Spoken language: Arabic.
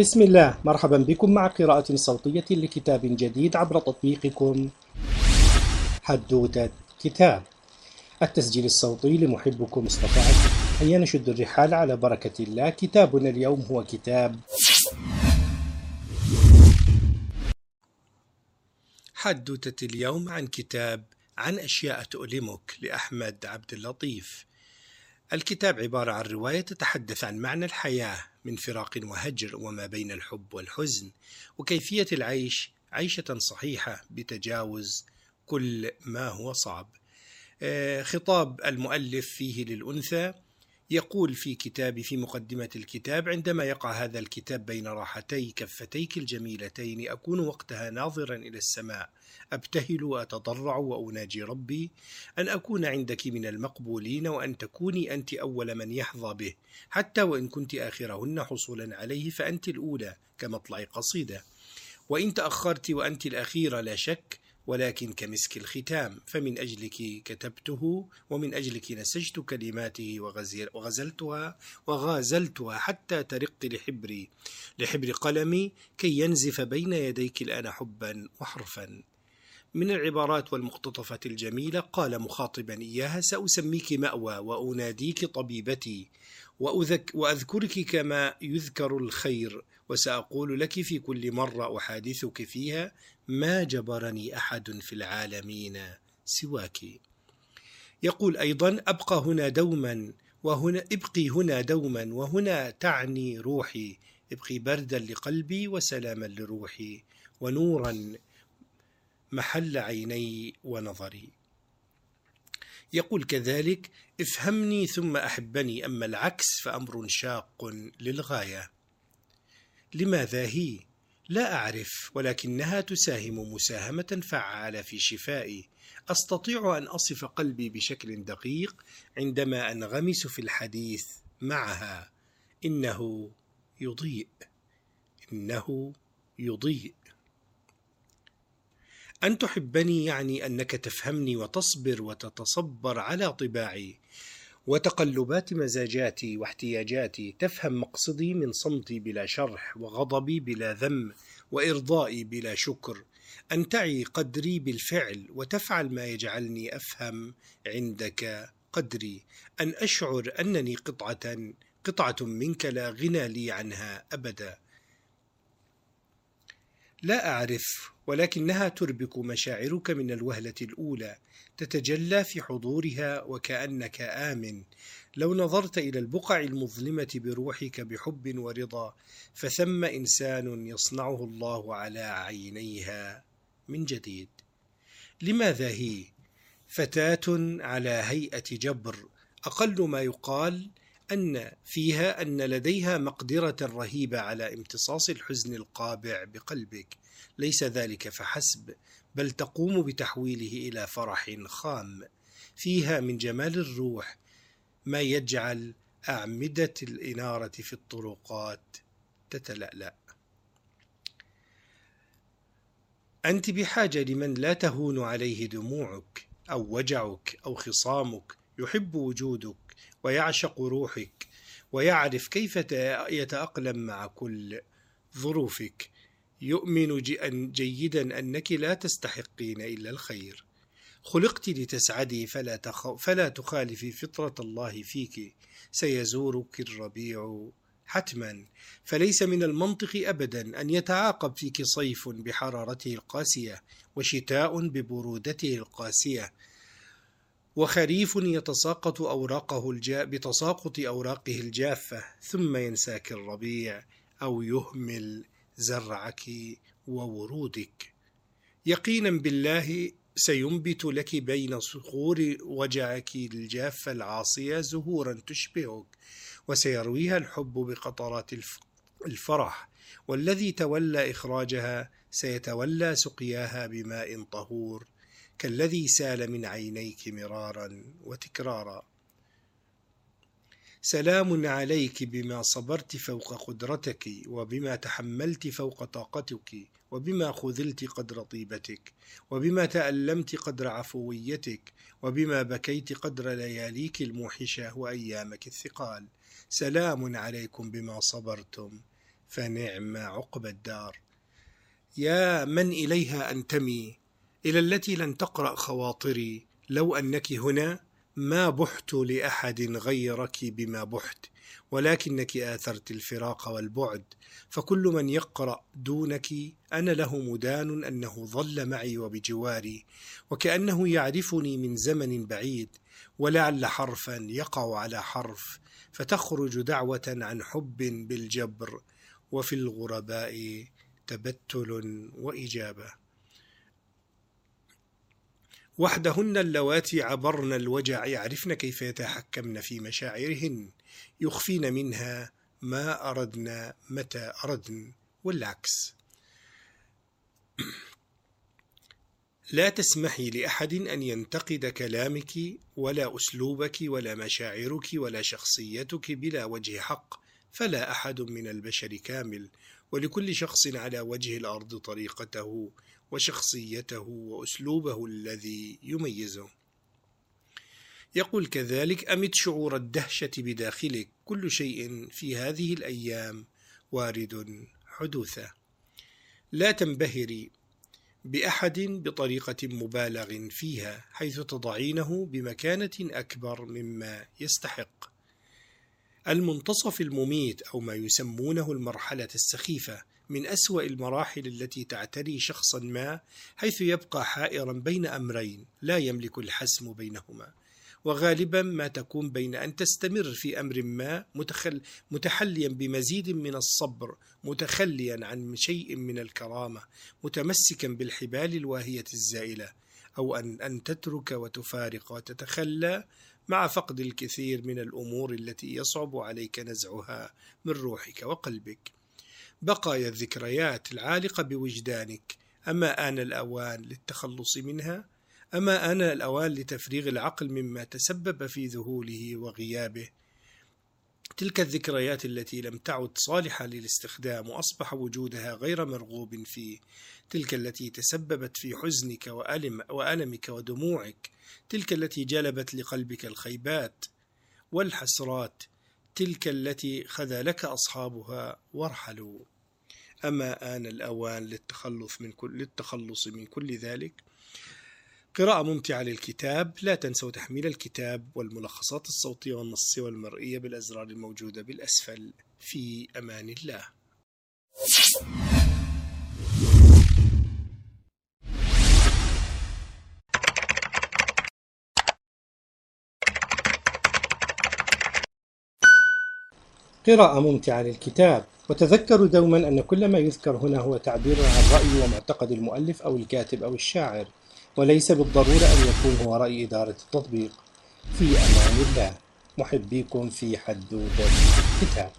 بسم الله. مرحبا بكم مع قراءة صوتية لكتاب جديد عبر تطبيقكم. حدوتة كتاب. التسجيل الصوتي لمحبكم مصطفى هيا نشد الرحال على بركة الله. كتابنا اليوم هو كتاب حدوتة اليوم عن كتاب عن أشياء تؤلمك لأحمد عبد اللطيف. الكتاب عبارة عن رواية تتحدث عن معنى الحياة من فراق وهجر وما بين الحب والحزن وكيفية العيش عيشة صحيحة بتجاوز كل ما هو صعب. آه، خطاب المؤلف فيه للأنثى يقول في كتاب في مقدمة الكتاب عندما يقع هذا الكتاب بين راحتي كفتيك الجميلتين أكون وقتها ناظرا إلى السماء. أبتهل وأتضرع وأناجي ربي. أن أكون عندك من المقبولين وأن تكوني أنت أول من يحظى به. حتى وإن كنت آخرهن حصولا عليه فأنت الأولى كمطلع قصيدة. وإن تأخرت وأنت الأخيرة لا شك ولكن كمسك الختام فمن أجلك كتبته ومن أجلك نسجت كلماته وغزلتها وغازلتها حتى ترق لحبري لحبر قلمي كي ينزف بين يديك الآن حبا وحرفا. من العبارات والمقتطفات الجميلة قال مخاطبا إياها سأسميك مأوى وأناديك طبيبتي وأذك وأذكرك كما يذكر الخير وسأقول لك في كل مرة أحادثك فيها ما جبرني أحد في العالمين سواك. يقول أيضا أبقى هنا دوما وهنا ابقي هنا دوما وهنا تعني روحي ابقي بردا لقلبي وسلاما لروحي ونورا محل عيني ونظري. يقول كذلك افهمني ثم أحبني أما العكس فأمر شاق للغاية. لماذا هي؟ لا أعرف ولكنها تساهم مساهمة فعالة في شفائي. أستطيع أن أصف قلبي بشكل دقيق عندما أنغمس في الحديث معها. إنه يضيء. إنه يضيء. أن تحبني يعني أنك تفهمني وتصبر وتتصبر على طباعي وتقلبات مزاجاتي واحتياجاتي تفهم مقصدي من صمتي بلا شرح وغضبي بلا ذم وإرضائي بلا شكر. أن تعي قدري بالفعل وتفعل ما يجعلني أفهم عندك قدري. أن أشعر أنني قطعة قطعة منك لا غنى لي عنها أبدا. لا أعرف ولكنها تربك مشاعرك من الوهلة الأولى تتجلى في حضورها وكأنك آمن. لو نظرت إلى البقع المظلمة بروحك بحب ورضا فثم إنسان يصنعه الله على عينيها من جديد. لماذا هي؟ فتاة على هيئة جبر أقل ما يقال أن فيها أن لديها مقدرة رهيبة على امتصاص الحزن القابع بقلبك. ليس ذلك فحسب بل تقوم بتحويله إلى فرح خام. فيها من جمال الروح ما يجعل أعمدة الإنارة في الطرقات تتلألأ. أنت بحاجة لمن لا تهون عليه دموعك أو وجعك أو خصامك يحب وجودك. ويعشق روحك ويعرف كيف يتأقلم مع كل ظروفك. يؤمن جيدا أنك لا تستحقين إلا الخير. خلقت لتسعدي فلا, تخ... فلا تخالفي فطرة الله فيك. سيزورك الربيع حتما. فليس من المنطق أبدا أن يتعاقب فيك صيف بحرارته القاسية وشتاء ببرودته القاسية. وخريف يتساقط أوراقه الجا بتساقط أوراقه الجافة ثم ينساك الربيع أو يهمل زرعك وورودك. يقينا بالله سينبت لك بين صخور وجعك الجافة العاصية زهورا تشبهك وسيرويها الحب بقطرات الفرح. والذي تولى إخراجها سيتولى سقياها بماء طهور. كالذي سال من عينيك مرارا وتكرارا. سلام عليك بما صبرت فوق قدرتك وبما تحملت فوق طاقتك وبما خذلت قدر طيبتك وبما تألمت قدر عفويتك وبما بكيت قدر لياليك الموحشة وأيامك الثقال. سلام عليكم بما صبرتم فنعم عقب الدار. يا من إليها أنتمي إلى التي لن تقرأ خواطري لو أنك هنا ما بحت لأحد غيرك بما بحت ولكنك آثرت الفراق والبعد فكل من يقرأ دونك أنا له مدان أنه ظل معي وبجواري وكأنه يعرفني من زمن بعيد ولعل حرفا يقع على حرف فتخرج دعوة عن حب بالجبر وفي الغرباء تبتل وإجابة. وحدهن اللواتي عبرن الوجع يعرفن كيف يتحكمن في مشاعرهن يخفين منها ما أردنا متى أردن والعكس. لا تسمحي لأحد أن ينتقد كلامك ولا أسلوبك ولا مشاعرك ولا شخصيتك بلا وجه حق فلا أحد من البشر كامل ولكل شخص على وجه الأرض طريقته. وشخصيته وأسلوبه الذي يميزه. يقول كذلك أمت شعور الدهشة بداخلك كل شيء في هذه الأيام وارد حدوثه. لا تنبهري بأحد بطريقة مبالغ فيها حيث تضعينه بمكانة أكبر مما يستحق. المنتصف المميت أو ما يسمونه المرحلة السخيفة من أسوأ المراحل التي تعتري شخصا ما حيث يبقى حائرا بين أمرين لا يملك الحسم بينهما. وغالبا ما تكون بين أن تستمر في أمر ما متخل متحليا بمزيد من الصبر متخليا عن شيء من الكرامة متمسكا بالحبال الواهية الزائلة أو أن أن تترك وتفارق وتتخلى مع فقد الكثير من الأمور التي يصعب عليك نزعها من روحك وقلبك. بقايا الذكريات العالقة بوجدانك. أما آن الأوان للتخلص منها؟ أما آن الأوان لتفريغ العقل مما تسبب في ذهوله وغيابه؟ تلك الذكريات التي لم تعد صالحة للاستخدام وأصبح وجودها غير مرغوب فيه. تلك التي تسببت في حزنك وألم وألمك ودموعك. تلك التي جلبت لقلبك الخيبات والحسرات تلك التي خذلك أصحابها وارحلوا. أما آن الأوان للتخلص من كل للتخلص من كل ذلك قراءة ممتعة للكتاب لا تنسوا تحميل الكتاب والملخصات الصوتية والنصية والمرئية بالأزرار الموجودة بالأسفل. في أمان الله. قراءة ممتعة للكتاب. وتذكروا دوما أن كل ما يذكر هنا هو تعبير عن رأي ومعتقد المؤلف أو الكاتب أو الشاعر وليس بالضرورة أن يكون هو رأي إدارة التطبيق. في أمان الله. محبيكم في حدوث الكتاب.